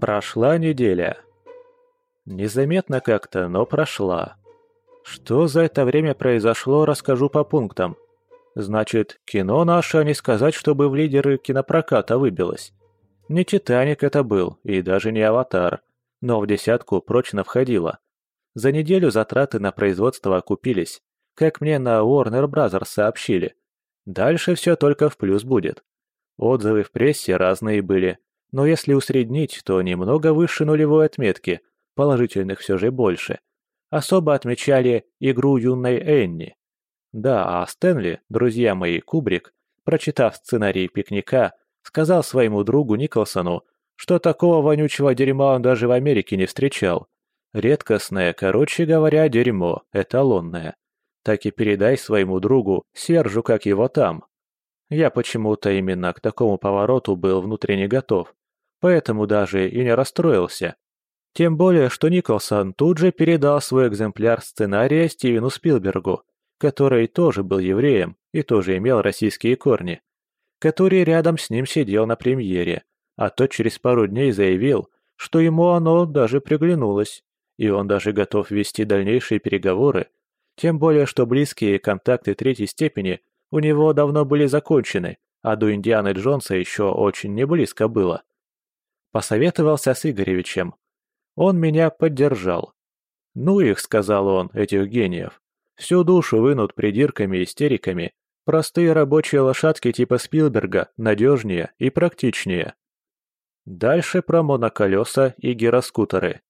Прошла неделя. Незаметно как-то, но прошла. Что за это время произошло, расскажу по пунктам. Значит, кино наше, не сказать, чтобы в лидеры кинопроката выбилось. Не «Титаник» это был, и даже не «Аватар», но в десятку прочно входило. За неделю затраты на производство окупились, как мне на Warner Bros. сообщили. Дальше все только в плюс будет. Отзывы в прессе разные были, но если усреднить, то немного выше нулевой отметки, положительных все же больше. Особо отмечали игру юной Энни. Да, а Стэнли, друзья мои, Кубрик, прочитав сценарий пикника, сказал своему другу Николсону, что такого вонючего дерьма он даже в Америке не встречал. Редкостное, короче говоря, дерьмо, эталонное. Так и передай своему другу, Сержу, как его там. Я почему-то именно к такому повороту был внутренне готов, поэтому даже и не расстроился. Тем более, что Николсон тут же передал свой экземпляр сценария Стивену Спилбергу, который тоже был евреем и тоже имел российские корни, который рядом с ним сидел на премьере, а тот через пару дней заявил, что ему оно даже приглянулось, и он даже готов вести дальнейшие переговоры, тем более что близкие контакты третьей степени у него давно были закончены, а до Индианы Джонса еще очень не близко было. Посоветовался с Игоревичем. Он меня поддержал. «Ну их», — сказал он, — «этих гениев. Всю душу вынут придирками и истериками. Простые рабочие лошадки типа Спилберга надежнее и практичнее». Дальше про моноколеса и гироскутеры.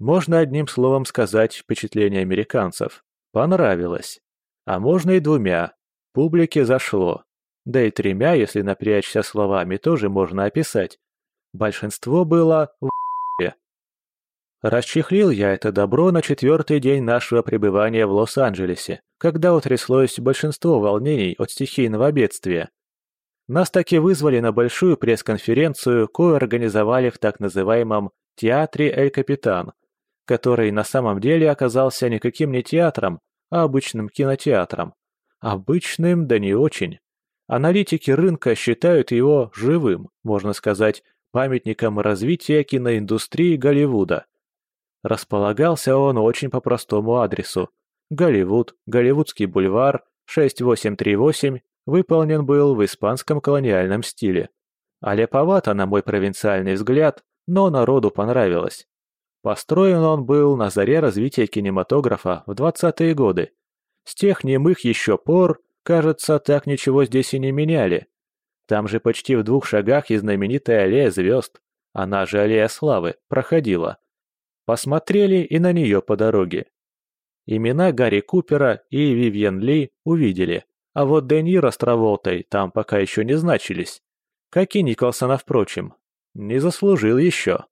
Можно одним словом сказать впечатление американцев. Понравилось. А можно и двумя. Публике зашло. Да и тремя, если напрячься словами, тоже можно описать. Большинство было в Расчехлил я это добро на четвертый день нашего пребывания в Лос-Анджелесе, когда утряслось большинство волнений от стихийного бедствия. Нас таки вызвали на большую пресс-конференцию, кое организовали в так называемом «Театре Эль Капитан», который на самом деле оказался никаким не театром, а обычным кинотеатром. Обычным, да не очень. Аналитики рынка считают его живым, можно сказать, памятником развития киноиндустрии Голливуда. Располагался он очень по простому адресу. Голливуд, Голливудский бульвар, 6838, выполнен был в испанском колониальном стиле. А леповато, на мой провинциальный взгляд, но народу понравилось. Построен он был на заре развития кинематографа в 20-е годы. С тех немых еще пор, кажется, так ничего здесь и не меняли. Там же почти в двух шагах и знаменитая аллея звезд, она же аллея славы, проходила. Посмотрели и на нее по дороге. Имена Гарри Купера и Вивьен Ли увидели, а вот Де Ниро там пока еще не значились. Как и Николсона, впрочем. Не заслужил еще.